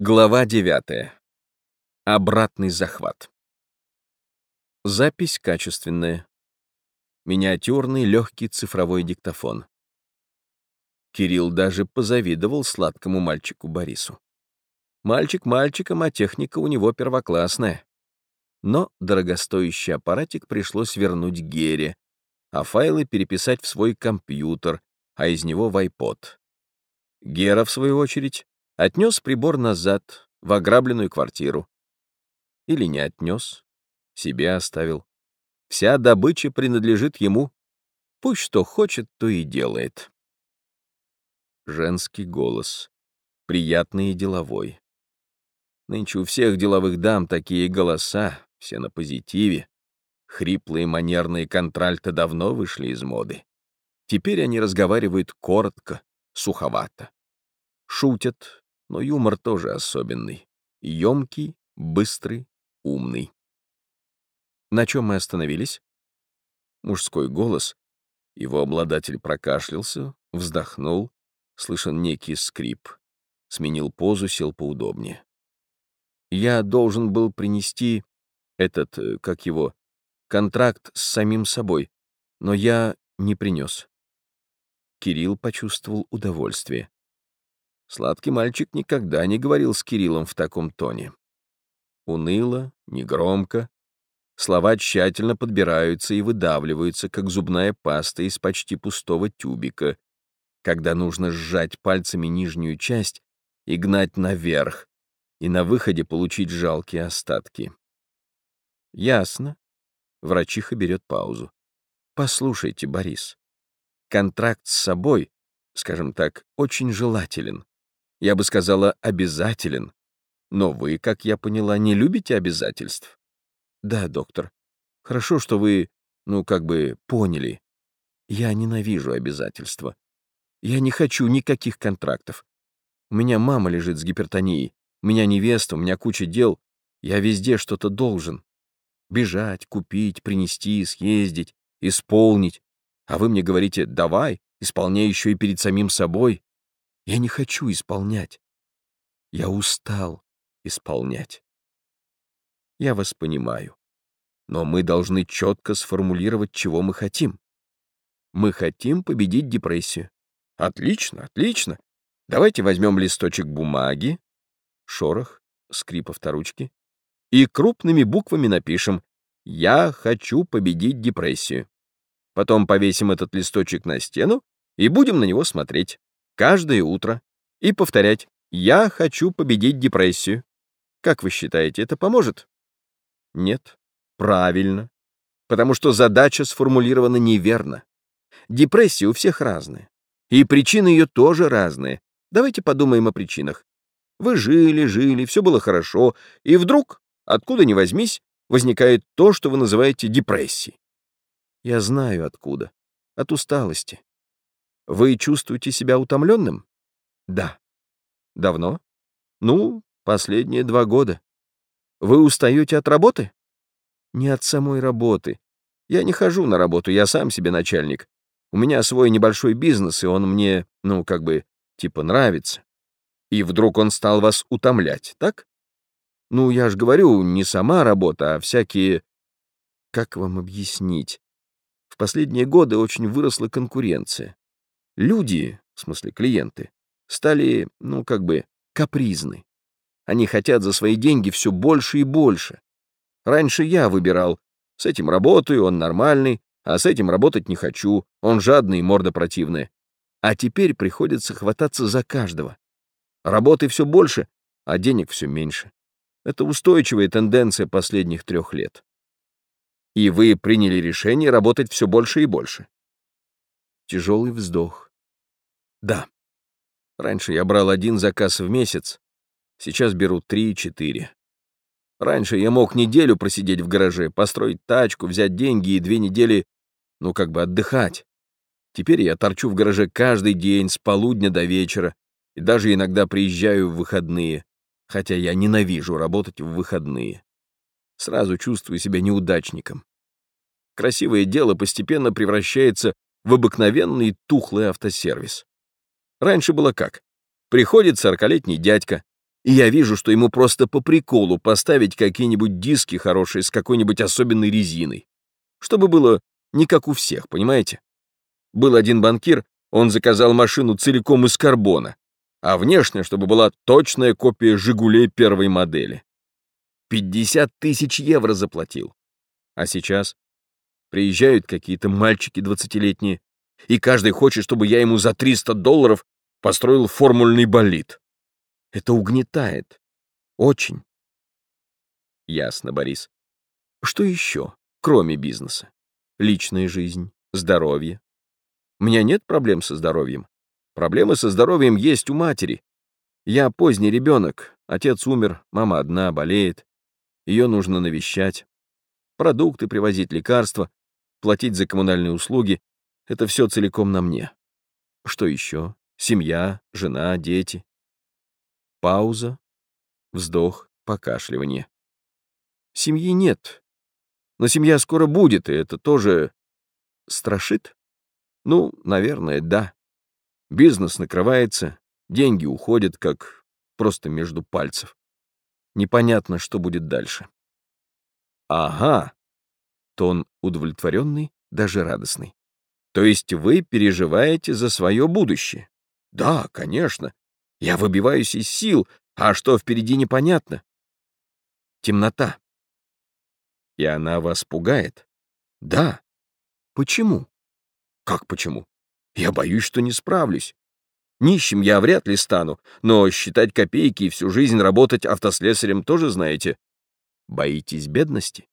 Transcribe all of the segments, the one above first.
Глава 9. Обратный захват. Запись качественная. Миниатюрный легкий цифровой диктофон. Кирилл даже позавидовал сладкому мальчику Борису. Мальчик мальчиком, а техника у него первоклассная. Но дорогостоящий аппаратик пришлось вернуть Гере, а файлы переписать в свой компьютер, а из него в iPod. Гера, в свою очередь, Отнес прибор назад, в ограбленную квартиру. Или не отнес, себе оставил. Вся добыча принадлежит ему. Пусть что хочет, то и делает. Женский голос. Приятный и деловой. Нынче у всех деловых дам такие голоса, все на позитиве. Хриплые манерные контральты давно вышли из моды. Теперь они разговаривают коротко, суховато. Шутят, но юмор тоже особенный. Емкий, быстрый, умный. На чем мы остановились? Мужской голос. Его обладатель прокашлялся, вздохнул, слышен некий скрип. Сменил позу, сел поудобнее. Я должен был принести этот, э, как его, контракт с самим собой, но я не принес. Кирилл почувствовал удовольствие. Сладкий мальчик никогда не говорил с Кириллом в таком тоне. Уныло, негромко. Слова тщательно подбираются и выдавливаются, как зубная паста из почти пустого тюбика, когда нужно сжать пальцами нижнюю часть и гнать наверх, и на выходе получить жалкие остатки. Ясно. Врачиха берет паузу. Послушайте, Борис, контракт с собой, скажем так, очень желателен я бы сказала, обязателен. Но вы, как я поняла, не любите обязательств? Да, доктор. Хорошо, что вы, ну, как бы, поняли. Я ненавижу обязательства. Я не хочу никаких контрактов. У меня мама лежит с гипертонией, у меня невеста, у меня куча дел. Я везде что-то должен. Бежать, купить, принести, съездить, исполнить. А вы мне говорите «давай», исполняй еще и перед самим собой. Я не хочу исполнять. Я устал исполнять. Я вас понимаю. Но мы должны четко сформулировать, чего мы хотим. Мы хотим победить депрессию. Отлично, отлично. Давайте возьмем листочек бумаги, шорох, скрип авторучки, и крупными буквами напишем «Я хочу победить депрессию». Потом повесим этот листочек на стену и будем на него смотреть каждое утро и повторять «Я хочу победить депрессию». Как вы считаете, это поможет? Нет. Правильно. Потому что задача сформулирована неверно. Депрессия у всех разная. И причины ее тоже разные. Давайте подумаем о причинах. Вы жили, жили, все было хорошо, и вдруг, откуда ни возьмись, возникает то, что вы называете депрессией. Я знаю откуда. От усталости. Вы чувствуете себя утомленным? Да. Давно? Ну, последние два года. Вы устаете от работы? Не от самой работы. Я не хожу на работу, я сам себе начальник. У меня свой небольшой бизнес, и он мне, ну, как бы, типа нравится. И вдруг он стал вас утомлять, так? Ну, я же говорю, не сама работа, а всякие... Как вам объяснить? В последние годы очень выросла конкуренция. Люди, в смысле клиенты, стали, ну, как бы, капризны. Они хотят за свои деньги все больше и больше. Раньше я выбирал. С этим работаю, он нормальный, а с этим работать не хочу, он жадный и морда противная. А теперь приходится хвататься за каждого. Работы все больше, а денег все меньше. Это устойчивая тенденция последних трех лет. И вы приняли решение работать все больше и больше. Тяжелый вздох. Да. Раньше я брал один заказ в месяц, сейчас беру три-четыре. Раньше я мог неделю просидеть в гараже, построить тачку, взять деньги и две недели, ну, как бы отдыхать. Теперь я торчу в гараже каждый день, с полудня до вечера, и даже иногда приезжаю в выходные, хотя я ненавижу работать в выходные. Сразу чувствую себя неудачником. Красивое дело постепенно превращается в обыкновенный тухлый автосервис. Раньше было как? Приходит сорокалетний дядька, И я вижу, что ему просто по приколу поставить какие-нибудь диски хорошие с какой-нибудь особенной резиной. Чтобы было не как у всех, понимаете? Был один банкир, он заказал машину целиком из карбона, а внешне, чтобы была точная копия «Жигулей» первой модели. 50 тысяч евро заплатил. А сейчас приезжают какие-то мальчики двадцатилетние, и каждый хочет, чтобы я ему за 300 долларов построил формульный болид. Это угнетает. Очень. Ясно, Борис. Что еще, кроме бизнеса? Личная жизнь, здоровье. У меня нет проблем со здоровьем. Проблемы со здоровьем есть у матери. Я поздний ребенок, отец умер, мама одна, болеет. Ее нужно навещать. Продукты привозить, лекарства, платить за коммунальные услуги — это все целиком на мне. Что еще? Семья, жена, дети. Пауза, вздох, покашливание. Семьи нет. Но семья скоро будет, и это тоже страшит? Ну, наверное, да. Бизнес накрывается, деньги уходят, как просто между пальцев. Непонятно, что будет дальше. Ага. Тон удовлетворенный, даже радостный. То есть вы переживаете за свое будущее? Да, конечно. Я выбиваюсь из сил, а что впереди непонятно. Темнота. И она вас пугает? Да. Почему? Как почему? Я боюсь, что не справлюсь. Нищим я вряд ли стану, но считать копейки и всю жизнь работать автослесарем тоже знаете. Боитесь бедности?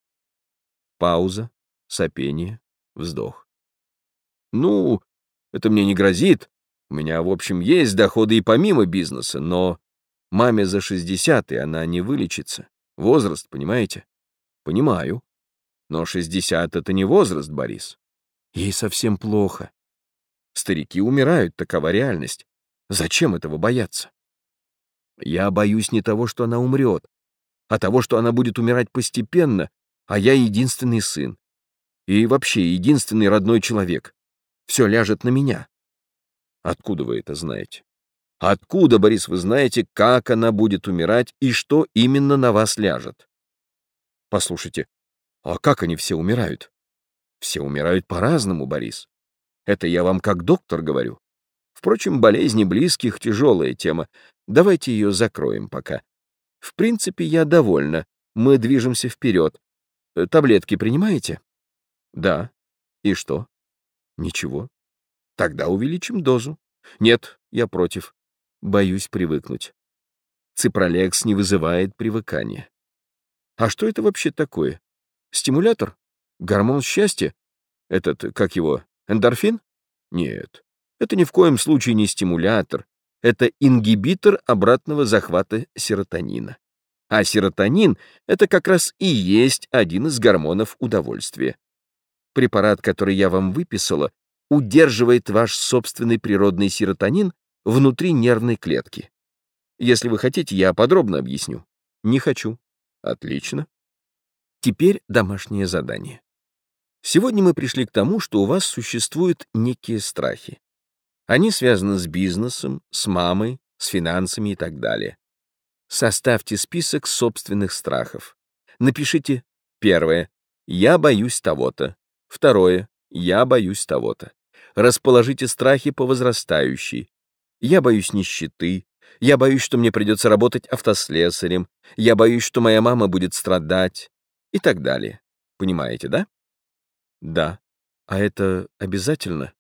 Пауза, сопение, вздох. Ну, это мне не грозит. У меня, в общем, есть доходы и помимо бизнеса, но маме за 60, и она не вылечится. Возраст, понимаете? Понимаю. Но 60 — это не возраст, Борис. Ей совсем плохо. Старики умирают, такова реальность. Зачем этого бояться? Я боюсь не того, что она умрет, а того, что она будет умирать постепенно, а я единственный сын. И вообще единственный родной человек. Все ляжет на меня. Откуда вы это знаете? Откуда, Борис, вы знаете, как она будет умирать и что именно на вас ляжет? Послушайте, а как они все умирают? Все умирают по-разному, Борис. Это я вам как доктор говорю. Впрочем, болезни близких — тяжелая тема. Давайте ее закроем пока. В принципе, я довольна. Мы движемся вперед. Э, таблетки принимаете? Да. И что? Ничего. Тогда увеличим дозу. Нет, я против. Боюсь привыкнуть. Ципролекс не вызывает привыкания. А что это вообще такое? Стимулятор? Гормон счастья? Этот, как его, эндорфин? Нет, это ни в коем случае не стимулятор. Это ингибитор обратного захвата серотонина. А серотонин — это как раз и есть один из гормонов удовольствия. Препарат, который я вам выписала, удерживает ваш собственный природный серотонин внутри нервной клетки. Если вы хотите, я подробно объясню. Не хочу. Отлично. Теперь домашнее задание. Сегодня мы пришли к тому, что у вас существуют некие страхи. Они связаны с бизнесом, с мамой, с финансами и так далее. Составьте список собственных страхов. Напишите первое «Я боюсь того-то», второе «Я боюсь того-то». Расположите страхи по возрастающей. «Я боюсь нищеты», «Я боюсь, что мне придется работать автослесарем», «Я боюсь, что моя мама будет страдать» и так далее. Понимаете, да? Да. А это обязательно?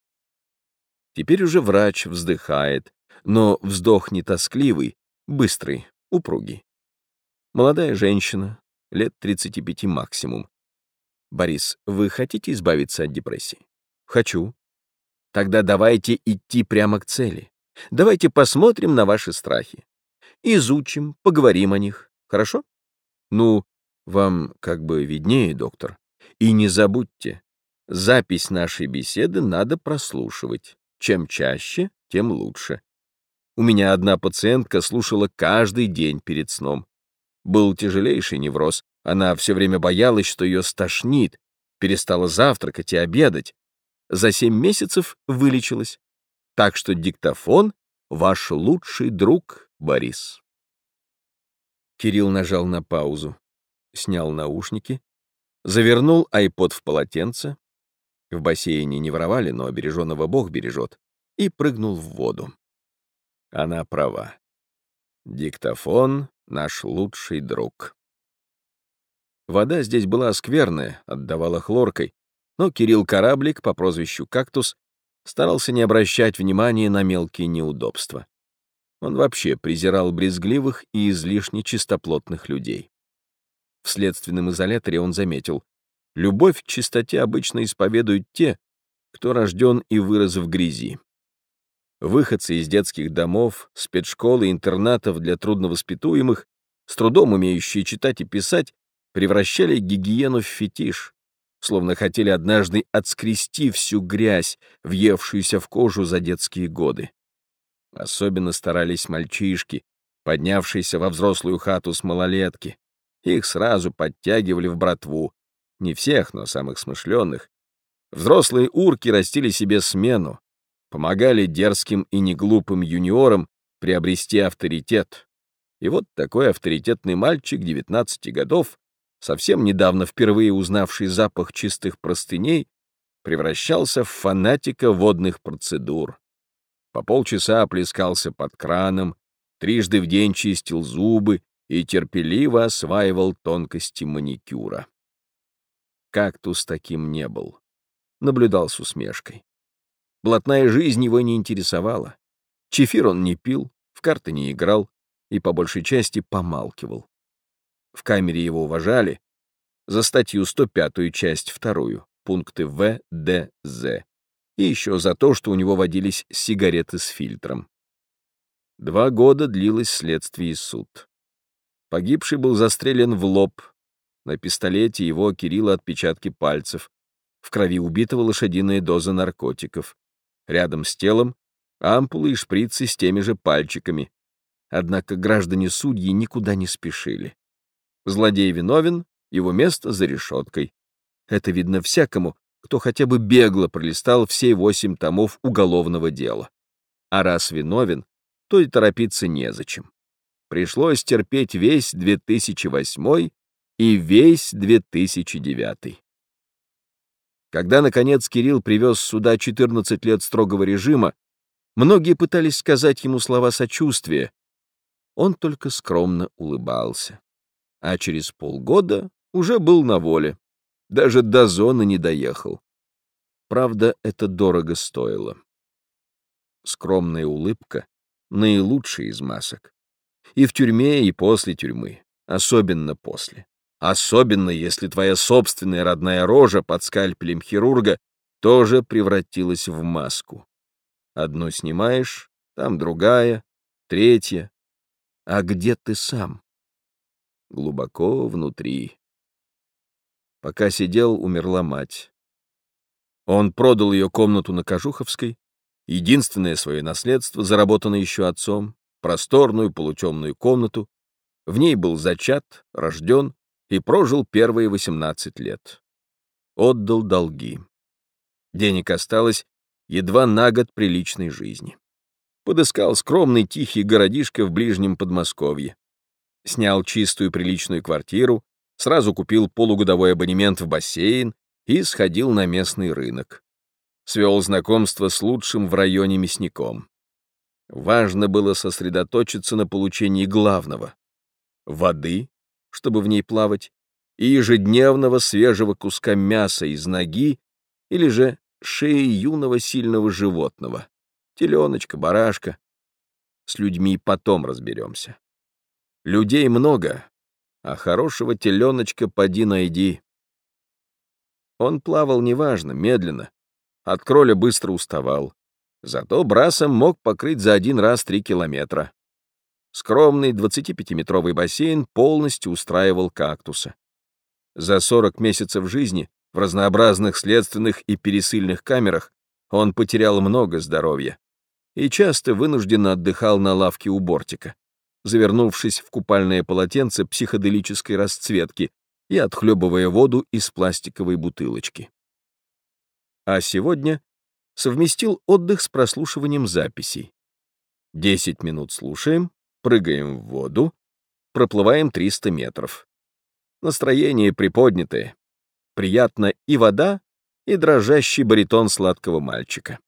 Теперь уже врач вздыхает, но вздох не тоскливый, быстрый, упругий. Молодая женщина, лет 35 максимум. Борис, вы хотите избавиться от депрессии? Хочу. Тогда давайте идти прямо к цели. Давайте посмотрим на ваши страхи. Изучим, поговорим о них. Хорошо? Ну, вам как бы виднее, доктор. И не забудьте, запись нашей беседы надо прослушивать. Чем чаще, тем лучше. У меня одна пациентка слушала каждый день перед сном. Был тяжелейший невроз. Она все время боялась, что ее стошнит, перестала завтракать и обедать. За семь месяцев вылечилась. Так что диктофон — ваш лучший друг, Борис. Кирилл нажал на паузу, снял наушники, завернул айпод в полотенце, в бассейне не воровали, но береженного Бог бережет, и прыгнул в воду. Она права. Диктофон — наш лучший друг. Вода здесь была скверная, отдавала хлоркой, но Кирилл Кораблик по прозвищу «Кактус» старался не обращать внимания на мелкие неудобства. Он вообще презирал брезгливых и излишне чистоплотных людей. В следственном изоляторе он заметил, любовь к чистоте обычно исповедуют те, кто рожден и вырос в грязи. Выходцы из детских домов, спецшкол и интернатов для трудновоспитуемых, с трудом умеющие читать и писать, превращали гигиену в фетиш, словно хотели однажды отскрести всю грязь, въевшуюся в кожу за детские годы. Особенно старались мальчишки, поднявшиеся во взрослую хату с малолетки. Их сразу подтягивали в братву. Не всех, но самых смышленных. Взрослые урки растили себе смену, помогали дерзким и неглупым юниорам приобрести авторитет. И вот такой авторитетный мальчик 19 годов, совсем недавно впервые узнавший запах чистых простыней, превращался в фанатика водных процедур. По полчаса оплескался под краном, трижды в день чистил зубы и терпеливо осваивал тонкости маникюра. Кактус таким не был. Наблюдал с усмешкой. Блатная жизнь его не интересовала. Чефир он не пил, в карты не играл и по большей части помалкивал. В камере его уважали за статью 105 часть 2, пункты В, Д, З и еще за то, что у него водились сигареты с фильтром. Два года длилось следствие и суд. Погибший был застрелен в лоб. На пистолете его Кирилла отпечатки пальцев. В крови убитого лошадиная доза наркотиков. Рядом с телом ампулы и шприцы с теми же пальчиками. Однако граждане-судьи никуда не спешили. Злодей виновен, его место за решеткой. Это видно всякому, кто хотя бы бегло пролистал все восемь томов уголовного дела. А раз виновен, то и торопиться незачем. Пришлось терпеть весь 2008 и весь 2009. Когда, наконец, Кирилл привез сюда 14 лет строгого режима, многие пытались сказать ему слова сочувствия. Он только скромно улыбался. А через полгода уже был на воле. Даже до зоны не доехал. Правда, это дорого стоило. Скромная улыбка — наилучшая из масок. И в тюрьме, и после тюрьмы. Особенно после. Особенно, если твоя собственная родная рожа под скальпелем хирурга тоже превратилась в маску. Одну снимаешь, там другая, третья. А где ты сам? Глубоко внутри. Пока сидел, умерла мать. Он продал ее комнату на Кожуховской, единственное свое наследство, заработанное еще отцом, просторную полутемную комнату. В ней был зачат, рожден и прожил первые 18 лет. Отдал долги. Денег осталось едва на год приличной жизни. Подыскал скромный тихий городишко в ближнем Подмосковье. Снял чистую приличную квартиру, сразу купил полугодовой абонемент в бассейн и сходил на местный рынок. Свел знакомство с лучшим в районе мясником. Важно было сосредоточиться на получении главного — воды, чтобы в ней плавать, и ежедневного свежего куска мяса из ноги или же шеи юного сильного животного, теленочка, барашка. С людьми потом разберемся. Людей много, а хорошего теленочка поди найди. Он плавал неважно, медленно. От кроля быстро уставал. Зато брасом мог покрыть за один раз три километра. Скромный 25-метровый бассейн полностью устраивал кактуса. За 40 месяцев жизни в разнообразных следственных и пересыльных камерах он потерял много здоровья и часто вынужденно отдыхал на лавке у бортика завернувшись в купальное полотенце психоделической расцветки и отхлебывая воду из пластиковой бутылочки. А сегодня совместил отдых с прослушиванием записей. Десять минут слушаем, прыгаем в воду, проплываем 300 метров. Настроение приподнятое. Приятно и вода, и дрожащий баритон сладкого мальчика.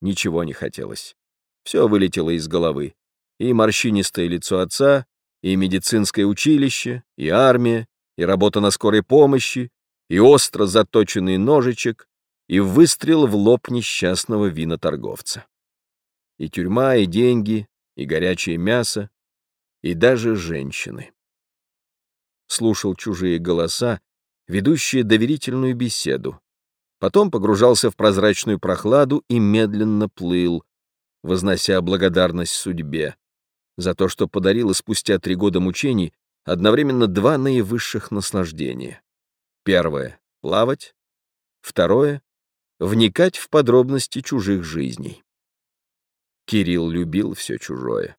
Ничего не хотелось. Все вылетело из головы. И морщинистое лицо отца, и медицинское училище, и армия, и работа на скорой помощи, и остро заточенный ножичек, и выстрел в лоб несчастного виноторговца. И тюрьма, и деньги, и горячее мясо, и даже женщины. Слушал чужие голоса, ведущие доверительную беседу. Потом погружался в прозрачную прохладу и медленно плыл, вознося благодарность судьбе за то, что подарила спустя три года мучений одновременно два наивысших наслаждения. Первое — плавать. Второе — вникать в подробности чужих жизней. Кирилл любил все чужое.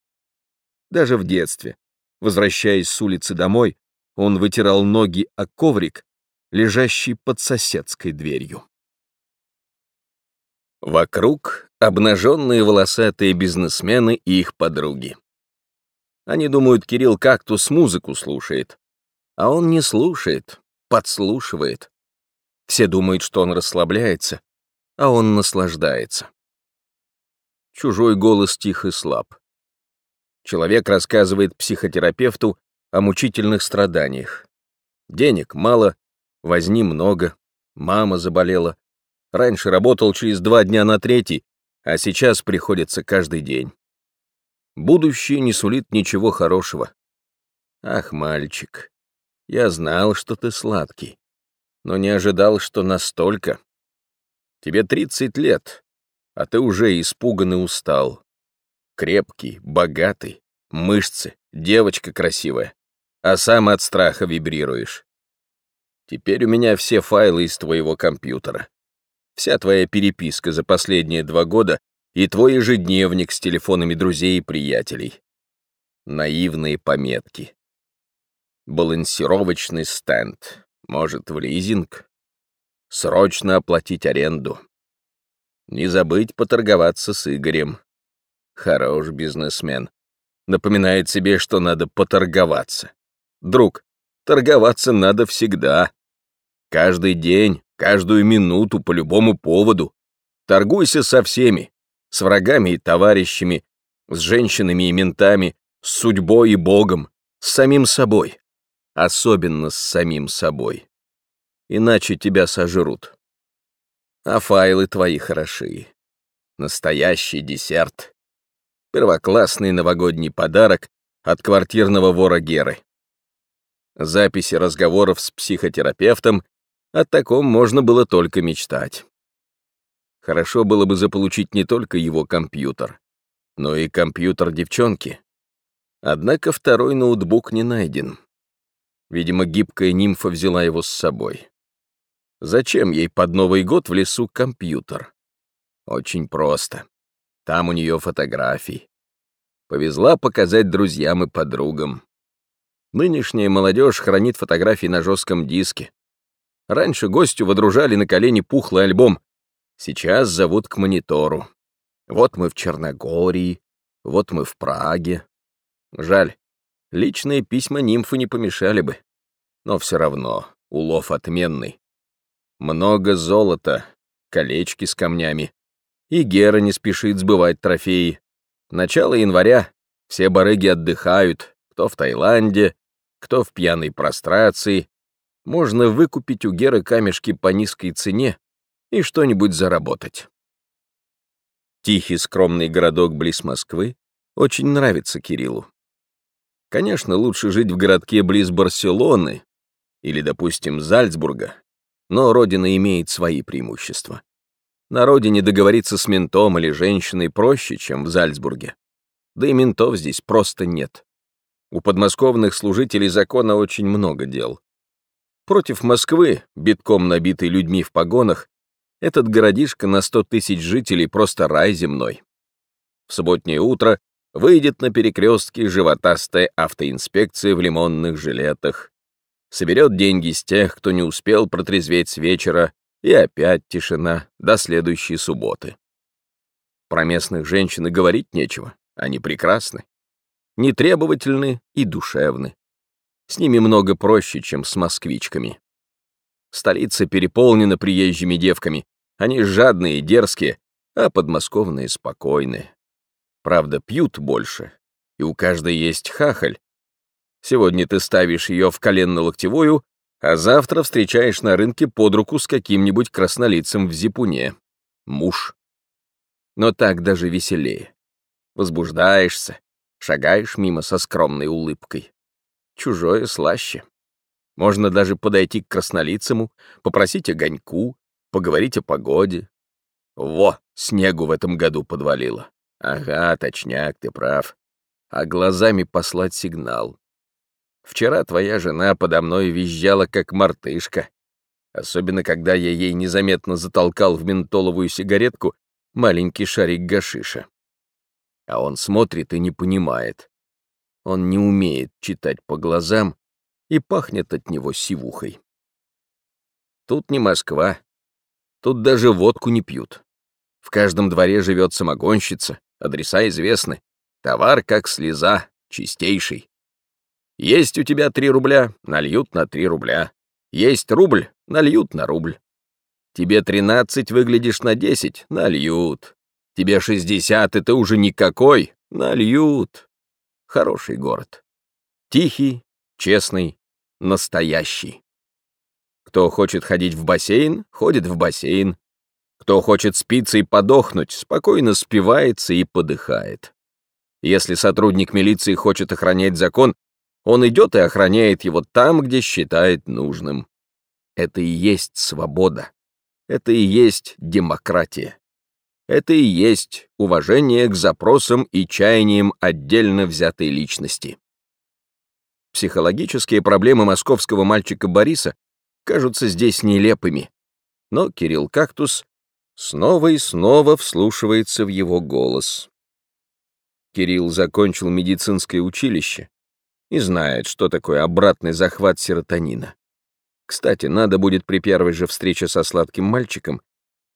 Даже в детстве, возвращаясь с улицы домой, он вытирал ноги о коврик, лежащий под соседской дверью. Вокруг обнаженные волосатые бизнесмены и их подруги. Они думают, Кирилл кактус музыку слушает, а он не слушает, подслушивает. Все думают, что он расслабляется, а он наслаждается. Чужой голос тих и слаб. Человек рассказывает психотерапевту о мучительных страданиях. Денег мало, возни много, мама заболела. Раньше работал через два дня на третий, а сейчас приходится каждый день. Будущее не сулит ничего хорошего. Ах, мальчик, я знал, что ты сладкий, но не ожидал, что настолько. Тебе тридцать лет, а ты уже испуган и устал. Крепкий, богатый, мышцы, девочка красивая, а сам от страха вибрируешь. Теперь у меня все файлы из твоего компьютера. Вся твоя переписка за последние два года и твой ежедневник с телефонами друзей и приятелей. Наивные пометки балансировочный стенд. Может, в лизинг? Срочно оплатить аренду. Не забыть поторговаться с Игорем. Хорош бизнесмен. Напоминает себе, что надо поторговаться. Друг, торговаться надо всегда. Каждый день, каждую минуту, по любому поводу. Торгуйся со всеми. С врагами и товарищами, с женщинами и ментами, с судьбой и Богом, с самим собой особенно с самим собой. Иначе тебя сожрут. А файлы твои хороши. Настоящий десерт. Первоклассный новогодний подарок от квартирного вора Геры. Записи разговоров с психотерапевтом, о таком можно было только мечтать. Хорошо было бы заполучить не только его компьютер, но и компьютер девчонки. Однако второй ноутбук не найден. Видимо, гибкая нимфа взяла его с собой. Зачем ей под Новый год в лесу компьютер? Очень просто. Там у нее фотографии. Повезла показать друзьям и подругам. Нынешняя молодежь хранит фотографии на жестком диске. Раньше гостю водружали на колени пухлый альбом. Сейчас зовут к монитору. Вот мы в Черногории, вот мы в Праге. Жаль, Личные письма нимфы не помешали бы. Но все равно улов отменный. Много золота, колечки с камнями. И Гера не спешит сбывать трофеи. Начало января, все барыги отдыхают, кто в Таиланде, кто в пьяной прострации. Можно выкупить у Геры камешки по низкой цене и что-нибудь заработать. Тихий скромный городок близ Москвы очень нравится Кириллу. Конечно, лучше жить в городке близ Барселоны или, допустим, Зальцбурга, но родина имеет свои преимущества. На родине договориться с ментом или женщиной проще, чем в Зальцбурге. Да и ментов здесь просто нет. У подмосковных служителей закона очень много дел. Против Москвы, битком набитый людьми в погонах, этот городишко на сто тысяч жителей просто рай земной. В субботнее утро Выйдет на перекрестке животастая автоинспекция в лимонных жилетах. Соберет деньги с тех, кто не успел протрезветь с вечера, и опять тишина до следующей субботы. Про местных женщин и говорить нечего, они прекрасны. нетребовательны и душевны. С ними много проще, чем с москвичками. Столица переполнена приезжими девками. Они жадные и дерзкие, а подмосковные спокойные. Правда, пьют больше, и у каждой есть хахаль. Сегодня ты ставишь ее в коленно-локтевую, а завтра встречаешь на рынке под руку с каким-нибудь краснолицем в зипуне. Муж. Но так даже веселее. Возбуждаешься, шагаешь мимо со скромной улыбкой. Чужое слаще. Можно даже подойти к краснолицему, попросить огоньку, поговорить о погоде. Во, снегу в этом году подвалило. Ага, точняк, ты прав. А глазами послать сигнал. Вчера твоя жена подо мной визжала, как мартышка. Особенно, когда я ей незаметно затолкал в ментоловую сигаретку маленький шарик гашиша. А он смотрит и не понимает. Он не умеет читать по глазам и пахнет от него сивухой. Тут не Москва. Тут даже водку не пьют. В каждом дворе живет самогонщица, адреса известны. Товар как слеза, чистейший. Есть у тебя три рубля, нальют на три рубля. Есть рубль, нальют на рубль. Тебе тринадцать, выглядишь на десять, нальют. Тебе шестьдесят, и ты уже никакой, нальют. Хороший город. Тихий, честный, настоящий. Кто хочет ходить в бассейн, ходит в бассейн. Кто хочет спиться и подохнуть, спокойно спивается и подыхает. Если сотрудник милиции хочет охранять закон, он идет и охраняет его там, где считает нужным. Это и есть свобода. Это и есть демократия. Это и есть уважение к запросам и чаяниям отдельно взятой личности. Психологические проблемы московского мальчика Бориса кажутся здесь нелепыми, но Кирилл Кактус снова и снова вслушивается в его голос. Кирилл закончил медицинское училище и знает, что такое обратный захват серотонина. Кстати, надо будет при первой же встрече со сладким мальчиком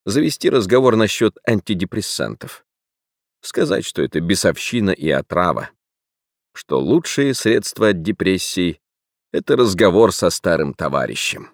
завести разговор насчет антидепрессантов. Сказать, что это бесовщина и отрава что лучшие средства от депрессии — это разговор со старым товарищем.